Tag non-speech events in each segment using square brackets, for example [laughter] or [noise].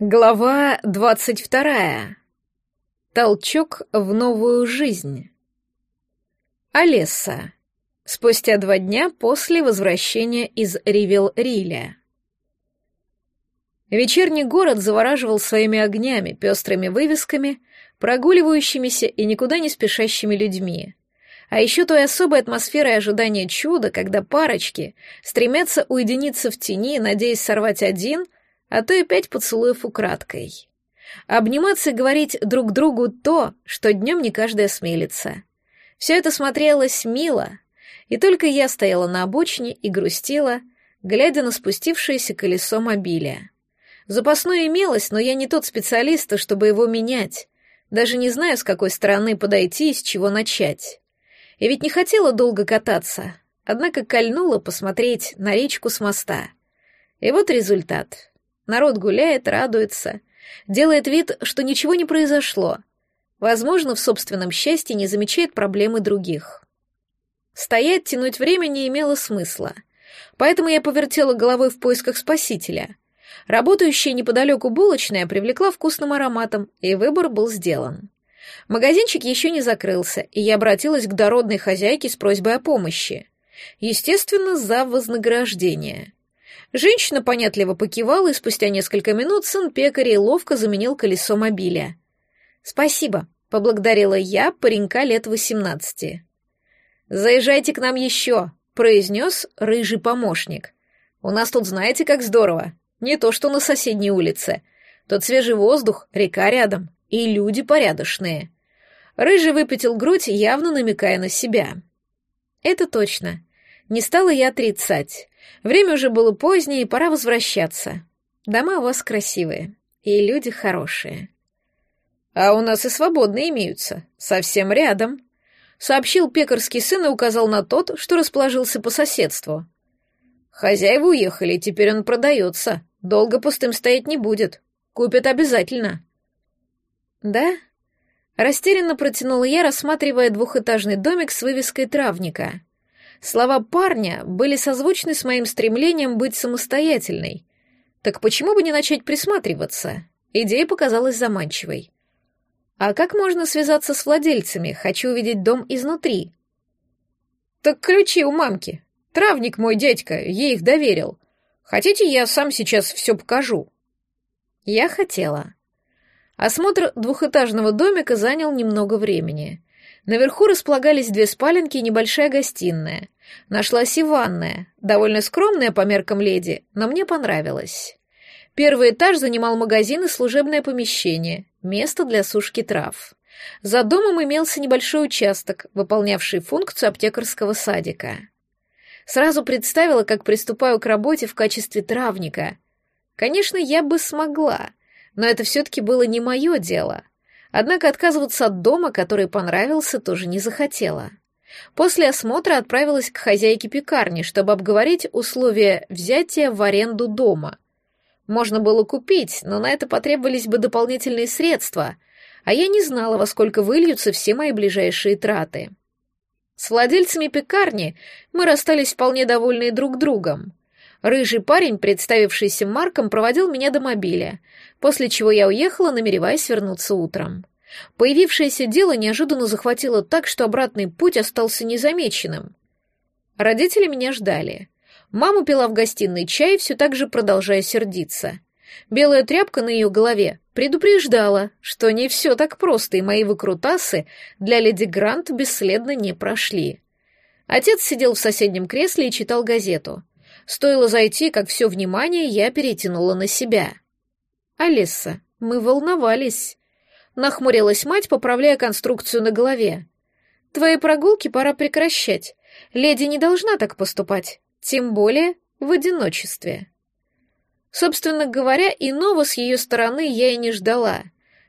Глава двадцать вторая. Толчок в новую жизнь. Олесса. Спустя два дня после возвращения из Ривел-Риля. Вечерний город завораживал своими огнями, пестрыми вывесками, прогуливающимися и никуда не спешащими людьми. А еще той особой атмосферой ожидания чуда, когда парочки стремятся уединиться в тени, надеясь сорвать один — а то и пять поцелуев украдкой. Обниматься и говорить друг другу то, что днем не каждый осмелится. Все это смотрелось мило, и только я стояла на обочине и грустила, глядя на спустившееся колесо мобиля. Запасное имелось, но я не тот специалист, чтобы его менять. Даже не знаю, с какой стороны подойти и с чего начать. Я ведь не хотела долго кататься, однако кольнула посмотреть на речку с моста. И вот результат. Народ гуляет, радуется, делает вид, что ничего не произошло. Возможно, в собственном счастье не замечает проблемы других. Стоять, тянуть время не имело смысла. Поэтому я повертела головой в поисках спасителя. Работающая неподалеку булочная привлекла вкусным ароматом, и выбор был сделан. Магазинчик еще не закрылся, и я обратилась к дородной хозяйке с просьбой о помощи. Естественно, за вознаграждение. Женщина понятливо покивала, и спустя несколько минут сын пекаря ловко заменил колесо мобиля. «Спасибо», — поблагодарила я паренька лет восемнадцати. «Заезжайте к нам еще», — произнес рыжий помощник. «У нас тут знаете, как здорово. Не то, что на соседней улице. Тут свежий воздух, река рядом, и люди порядочные». Рыжий выпятил грудь, явно намекая на себя. «Это точно. Не стала я отрицать. Время уже было позднее, и пора возвращаться. Дома у вас красивые, и люди хорошие. А у нас и свободные имеются, совсем рядом, сообщил пекарский сын и указал на тот, что расположился по соседству. Хозяева уехали, теперь он продается. Долго пустым стоять не будет. Купят обязательно. Да? Растерянно протянула я, рассматривая двухэтажный домик с вывеской травника. Слова парня были созвучны с моим стремлением быть самостоятельной. Так почему бы не начать присматриваться? Идея показалась заманчивой. А как можно связаться с владельцами? Хочу увидеть дом изнутри. Так ключи у мамки. Травник мой дядька, ей их доверил. Хотите, я сам сейчас все покажу? Я хотела. Осмотр двухэтажного домика занял немного времени. Наверху располагались две спаленки и небольшая гостиная. Нашлась и ванная, довольно скромная по меркам леди, но мне понравилась. Первый этаж занимал магазин и служебное помещение, место для сушки трав. За домом имелся небольшой участок, выполнявший функцию аптекарского садика. Сразу представила, как приступаю к работе в качестве травника. Конечно, я бы смогла, но это все-таки было не мое дело. Однако отказываться от дома, который понравился, тоже не захотела. После осмотра отправилась к хозяйке пекарни, чтобы обговорить условия взятия в аренду дома. Можно было купить, но на это потребовались бы дополнительные средства, а я не знала, во сколько выльются все мои ближайшие траты. С владельцами пекарни мы расстались вполне довольные друг другом. Рыжий парень, представившийся Марком, проводил меня до мобиля, после чего я уехала, намереваясь вернуться утром. Появившееся дело неожиданно захватило так, что обратный путь остался незамеченным. Родители меня ждали. Мама пила в гостиной чай, все так же продолжая сердиться. Белая тряпка на ее голове предупреждала, что не все так просто, и мои выкрутасы для леди Грант бесследно не прошли. Отец сидел в соседнем кресле и читал газету. Стоило зайти, как все внимание я перетянула на себя. «Алиса, мы волновались», — нахмурилась мать, поправляя конструкцию на голове. «Твои прогулки пора прекращать. Леди не должна так поступать, тем более в одиночестве». Собственно говоря, иного с ее стороны я и не ждала.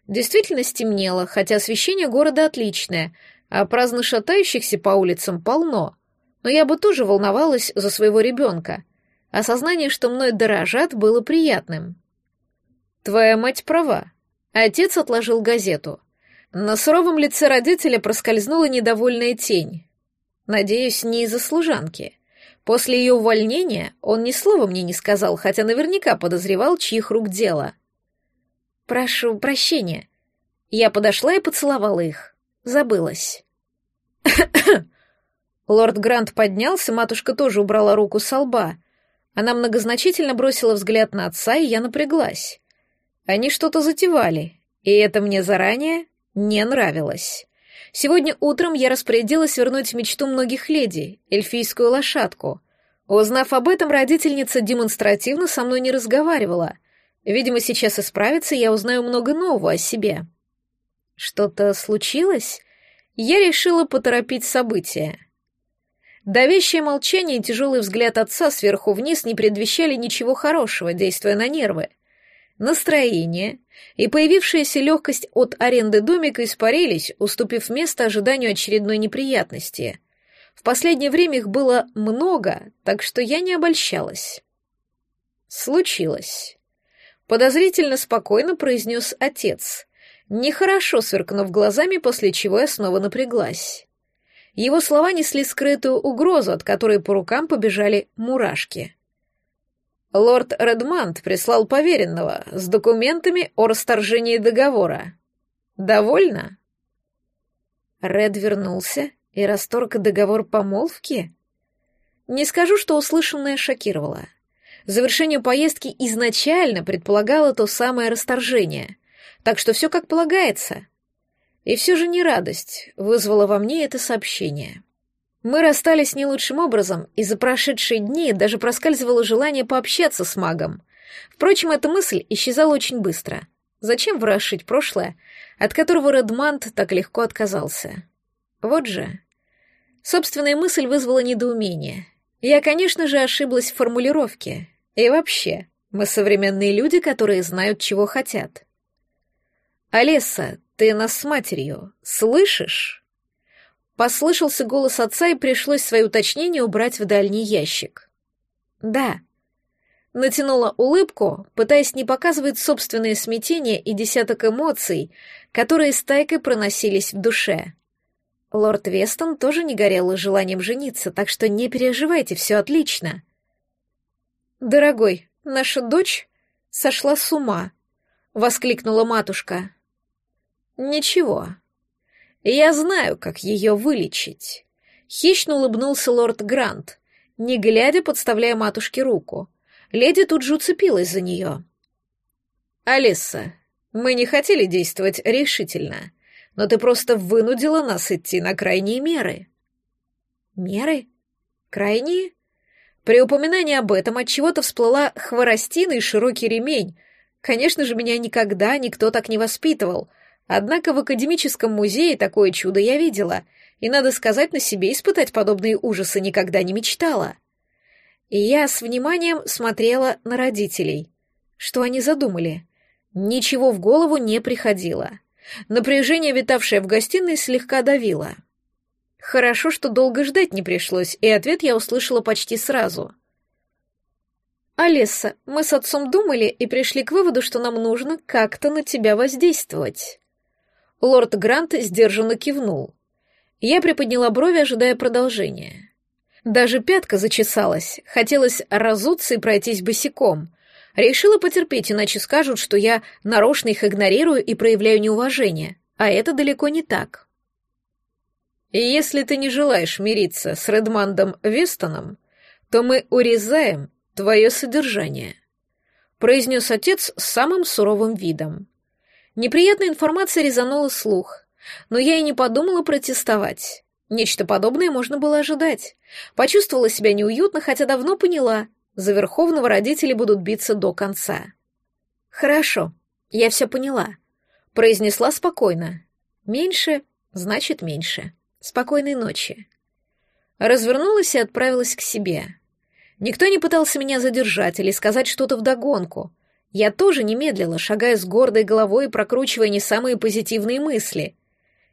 Действительно стемнело, хотя освещение города отличное, а праздно шатающихся по улицам полно. Но я бы тоже волновалась за своего ребенка. Осознание, что мной дорожат, было приятным. «Твоя мать права». Отец отложил газету. На суровом лице родителя проскользнула недовольная тень. Надеюсь, не из-за служанки. После ее увольнения он ни слова мне не сказал, хотя наверняка подозревал, чьих рук дело. Прошу прощения. Я подошла и поцеловала их. Забылась. [coughs] Лорд Грант поднялся, матушка тоже убрала руку со лба. Она многозначительно бросила взгляд на отца, и я напряглась. Они что-то затевали, и это мне заранее не нравилось. Сегодня утром я распорядилась вернуть мечту многих леди, эльфийскую лошадку. Узнав об этом, родительница демонстративно со мной не разговаривала. Видимо, сейчас исправится, я узнаю много нового о себе. Что-то случилось? Я решила поторопить события. Давящее молчание и тяжелый взгляд отца сверху вниз не предвещали ничего хорошего, действуя на нервы. Настроение и появившаяся легкость от аренды домика испарились, уступив место ожиданию очередной неприятности. В последнее время их было много, так что я не обольщалась. Случилось. Подозрительно спокойно произнес отец, нехорошо сверкнув глазами, после чего я снова напряглась. Его слова несли скрытую угрозу, от которой по рукам побежали мурашки. Лорд Редмант прислал поверенного с документами о расторжении договора. Довольно? Ред вернулся и расторг договор помолвки? Не скажу, что услышанное шокировало. Завершение поездки изначально предполагало то самое расторжение, так что все как полагается. И все же не радость вызвала во мне это сообщение. Мы расстались не лучшим образом, и за прошедшие дни даже проскальзывало желание пообщаться с магом. Впрочем, эта мысль исчезала очень быстро. Зачем ворошить прошлое, от которого Редмант так легко отказался? Вот же. Собственная мысль вызвала недоумение. Я, конечно же, ошиблась в формулировке. И вообще, мы современные люди, которые знают, чего хотят. «Олеса, ты нас с матерью слышишь?» Послышался голос отца, и пришлось свои уточнения убрать в дальний ящик. «Да». Натянула улыбку, пытаясь не показывать собственное смятение и десяток эмоций, которые стайкой проносились в душе. Лорд Вестон тоже не горел желанием жениться, так что не переживайте, все отлично. «Дорогой, наша дочь сошла с ума», — воскликнула матушка. «Ничего, я знаю, как ее вылечить. Хищно улыбнулся лорд Грант, не глядя, подставляя матушке руку. Леди тут же уцепилась за нее. «Алиса, мы не хотели действовать решительно, но ты просто вынудила нас идти на крайние меры». «Меры? Крайние?» При упоминании об этом от чего-то всплыла хворостина и широкий ремень. Конечно же, меня никогда никто так не воспитывал, Однако в академическом музее такое чудо я видела, и, надо сказать, на себе испытать подобные ужасы никогда не мечтала. И я с вниманием смотрела на родителей. Что они задумали? Ничего в голову не приходило. Напряжение, витавшее в гостиной, слегка давило. Хорошо, что долго ждать не пришлось, и ответ я услышала почти сразу. «Алиса, мы с отцом думали и пришли к выводу, что нам нужно как-то на тебя воздействовать». Лорд Грант сдержанно кивнул. Я приподняла брови, ожидая продолжения. Даже пятка зачесалась, хотелось разуться и пройтись босиком. Решила потерпеть, иначе скажут, что я нарочно их игнорирую и проявляю неуважение, а это далеко не так. И если ты не желаешь мириться с Редмандом Вестоном, то мы урезаем твое содержание», — произнес отец с самым суровым видом. Неприятная информация резанула слух, но я и не подумала протестовать. Нечто подобное можно было ожидать. Почувствовала себя неуютно, хотя давно поняла, за Верховного родители будут биться до конца. «Хорошо, я все поняла», — произнесла спокойно. «Меньше значит меньше. Спокойной ночи». Развернулась и отправилась к себе. Никто не пытался меня задержать или сказать что-то вдогонку. Я тоже не медлила, шагая с гордой головой и прокручивая не самые позитивные мысли.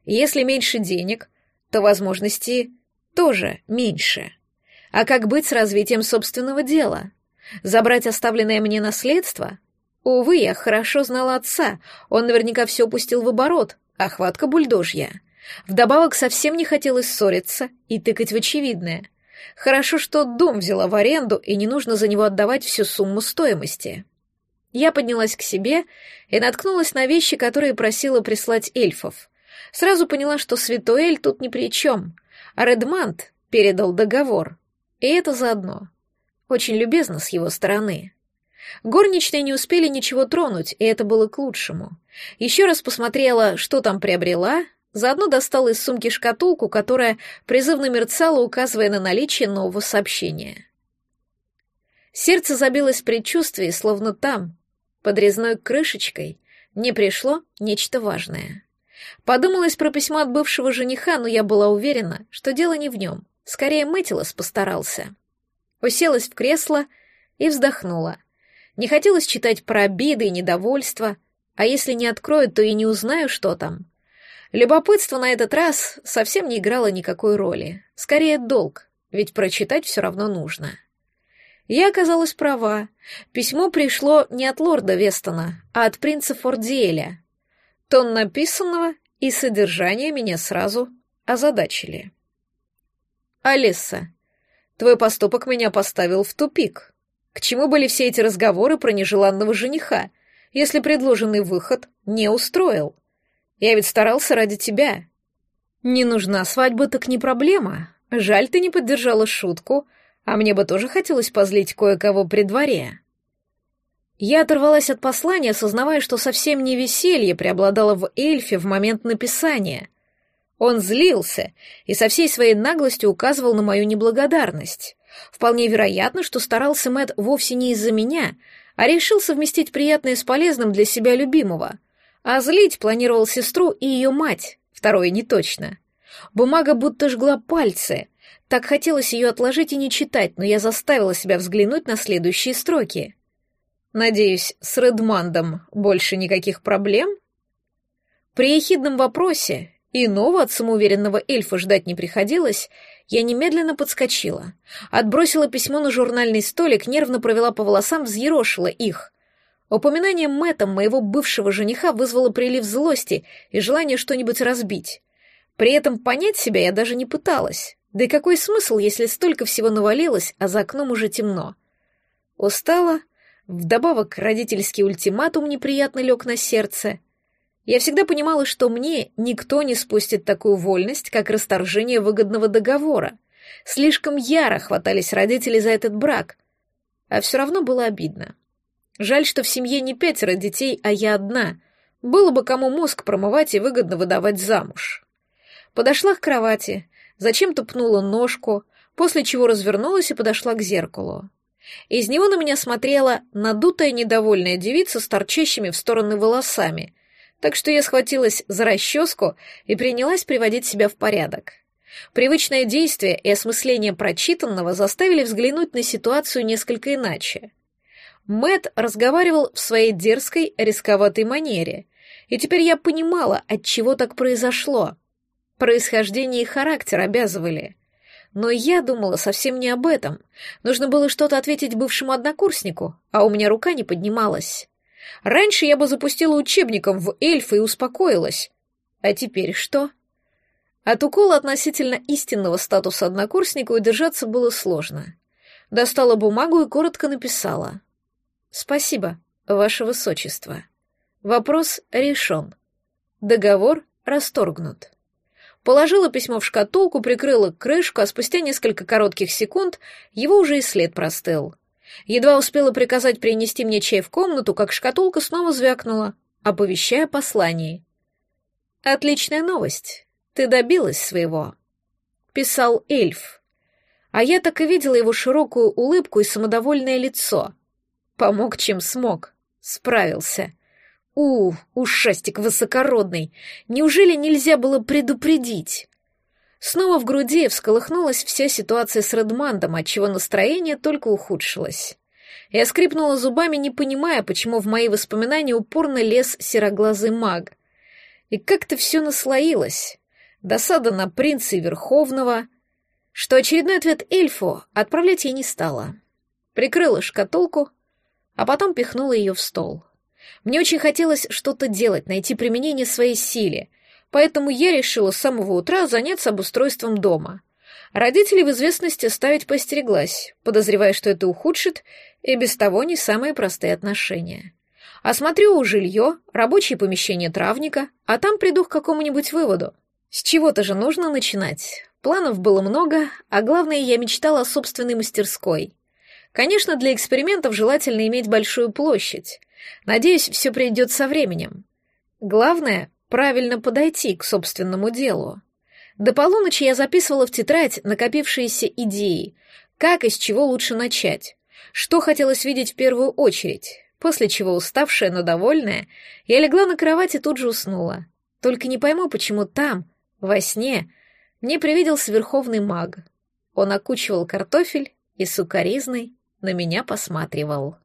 Если меньше денег, то возможностей тоже меньше. А как быть с развитием собственного дела? Забрать оставленное мне наследство? Увы, я хорошо знала отца, он наверняка все пустил в оборот, охватка бульдожья. Вдобавок совсем не хотелось ссориться и тыкать в очевидное. Хорошо, что дом взяла в аренду, и не нужно за него отдавать всю сумму стоимости. Я поднялась к себе и наткнулась на вещи, которые просила прислать эльфов. Сразу поняла, что Святоэль тут ни при чем, а Редмант передал договор. И это заодно. Очень любезно с его стороны. Горничные не успели ничего тронуть, и это было к лучшему. Еще раз посмотрела, что там приобрела, заодно достала из сумки шкатулку, которая призывно мерцала, указывая на наличие нового сообщения. Сердце забилось в предчувствии, словно там, под резной крышечкой, не пришло нечто важное. Подумалось про письмо от бывшего жениха, но я была уверена, что дело не в нем. Скорее, Мэтилос постарался. Уселась в кресло и вздохнула. Не хотелось читать про обиды и недовольство, а если не открою, то и не узнаю, что там. Любопытство на этот раз совсем не играло никакой роли. Скорее, долг, ведь прочитать все равно нужно. Я оказалась права. Письмо пришло не от лорда Вестона, а от принца Фордиэля. Тон написанного и содержание меня сразу озадачили. «Алиса, твой поступок меня поставил в тупик. К чему были все эти разговоры про нежеланного жениха, если предложенный выход не устроил? Я ведь старался ради тебя. Не нужна свадьба, так не проблема. Жаль, ты не поддержала шутку, а мне бы тоже хотелось позлить кое-кого при дворе. Я оторвалась от послания, осознавая, что совсем не веселье преобладало в эльфе в момент написания. Он злился и со всей своей наглостью указывал на мою неблагодарность. Вполне вероятно, что старался Мэт вовсе не из-за меня, а решил совместить приятное с полезным для себя любимого. А злить планировал сестру и ее мать, второе не точно. Бумага будто жгла пальцы, так хотелось ее отложить и не читать, но я заставила себя взглянуть на следующие строки. Надеюсь, с Редмандом больше никаких проблем? При ехидном вопросе, иного от самоуверенного эльфа ждать не приходилось, я немедленно подскочила, отбросила письмо на журнальный столик, нервно провела по волосам, взъерошила их. Упоминание Мэттом моего бывшего жениха вызвало прилив злости и желание что-нибудь разбить. При этом понять себя я даже не пыталась. Да и какой смысл, если столько всего навалилось, а за окном уже темно? Устала, вдобавок родительский ультиматум неприятно лег на сердце. Я всегда понимала, что мне никто не спустит такую вольность, как расторжение выгодного договора. Слишком яро хватались родители за этот брак. А все равно было обидно. Жаль, что в семье не пятеро детей, а я одна. Было бы кому мозг промывать и выгодно выдавать замуж. Подошла к кровати, зачем-то пнула ножку, после чего развернулась и подошла к зеркалу. Из него на меня смотрела надутая недовольная девица с торчащими в стороны волосами, так что я схватилась за расческу и принялась приводить себя в порядок. Привычное действие и осмысление прочитанного заставили взглянуть на ситуацию несколько иначе. Мэт разговаривал в своей дерзкой, рисковатой манере, и теперь я понимала, от чего так произошло. Происхождение и характер обязывали. Но я думала совсем не об этом. Нужно было что-то ответить бывшему однокурснику, а у меня рука не поднималась. Раньше я бы запустила учебником в эльфа и успокоилась. А теперь что? От укола относительно истинного статуса однокурсника удержаться было сложно. Достала бумагу и коротко написала. «Спасибо, Ваше Высочество. Вопрос решен. Договор расторгнут». Положила письмо в шкатулку, прикрыла крышку, а спустя несколько коротких секунд его уже и след простыл. Едва успела приказать принести мне чай в комнату, как шкатулка снова звякнула, оповещая послание. «Отличная новость. Ты добилась своего», — писал эльф. А я так и видела его широкую улыбку и самодовольное лицо. Помог, чем смог. Справился. У, ушастик высокородный, неужели нельзя было предупредить? Снова в груди всколыхнулась вся ситуация с Редмандом, отчего настроение только ухудшилось. Я скрипнула зубами, не понимая, почему в мои воспоминания упорно лез сероглазый маг. И как-то все наслоилось. Досада на принца и Верховного, что очередной ответ эльфу отправлять я не стала. Прикрыла шкатулку, а потом пихнула ее в стол. Мне очень хотелось что-то делать, найти применение своей силе, поэтому я решила с самого утра заняться обустройством дома. Родителей в известности ставить постереглась, подозревая, что это ухудшит и без того не самые простые отношения. Осмотрю жилье, рабочее помещение травника, а там приду к какому-нибудь выводу. С чего-то же нужно начинать. Планов было много, а главное, я мечтала о собственной мастерской. Конечно, для экспериментов желательно иметь большую площадь. Надеюсь, все придет со временем. Главное — правильно подойти к собственному делу. До полуночи я записывала в тетрадь накопившиеся идеи, как и с чего лучше начать, что хотелось видеть в первую очередь, после чего, уставшая, но довольная, я легла на кровать и тут же уснула. Только не пойму, почему там, во сне, мне привиделся верховный маг. Он окучивал картофель и сукоризной на меня посматривал.